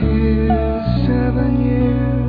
here seven years.